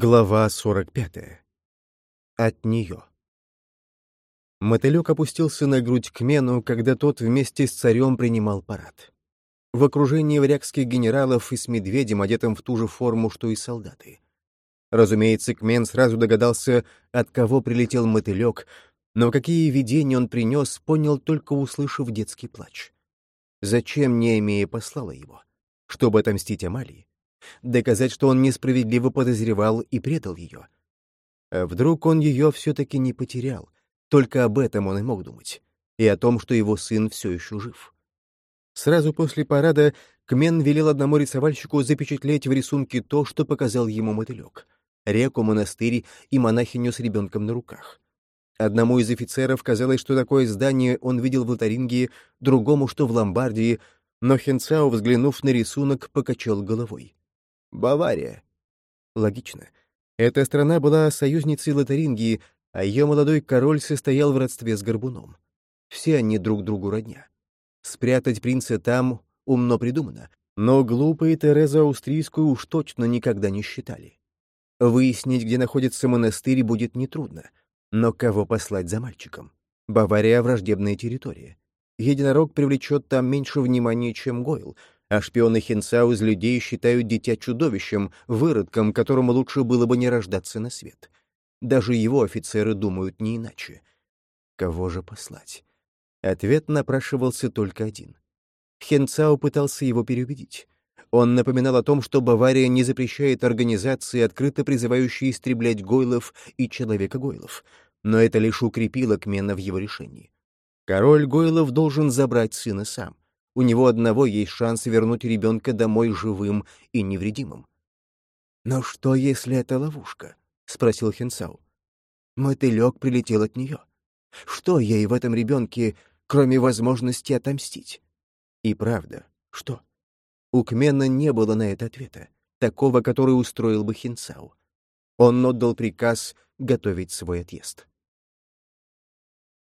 Глава 45. От нее. Мотылек опустился на грудь к Мену, когда тот вместе с царем принимал парад. В окружении варягских генералов и с медведем, одетым в ту же форму, что и солдаты. Разумеется, Кмен сразу догадался, от кого прилетел мотылек, но какие видения он принес, понял, только услышав детский плач. Зачем Неемея послала его? Чтобы отомстить Амалии? Доказать, что он несправедливо подозревал и предал ее. А вдруг он ее все-таки не потерял? Только об этом он и мог думать. И о том, что его сын все еще жив. Сразу после парада Кмен велел одному рисовальщику запечатлеть в рисунке то, что показал ему мотылек — реку, монастырь и монахиню с ребенком на руках. Одному из офицеров казалось, что такое здание он видел в Лотарингии, другому, что в Ломбардии, но Хенцау, взглянув на рисунок, покачал головой. Бавария. Логично. Эта страна была союзницей Лотарингии, а ее молодой король состоял в родстве с Горбуном. Все они друг другу родня. Спрятать принца там умно придумано, но глупые Терезу Австрийскую уж точно никогда не считали. Выяснить, где находится монастырь, будет нетрудно. Но кого послать за мальчиком? Бавария — враждебная территория. Единорог привлечет там меньше внимания, чем Гойл — а шпионы Хинцау из людей считают дитя чудовищем, выродком, которому лучше было бы не рождаться на свет. Даже его офицеры думают не иначе. Кого же послать? Ответ напрашивался только один. Хенцау пытался его переубедить. Он напоминал о том, что Бавария не запрещает организации, открыто призывающие истреблять Гойлов и Человека-Гойлов, но это лишь укрепило Кмена в его решении. Король Гойлов должен забрать сына сам. У него одного есть шанс вернуть ребенка домой живым и невредимым. «Но что, если это ловушка?» — спросил Хенсау. Мотылек прилетел от нее. Что ей в этом ребенке, кроме возможности отомстить? И правда, что? У Кмена не было на это ответа, такого, который устроил бы Хинцау. Он отдал приказ готовить свой отъезд.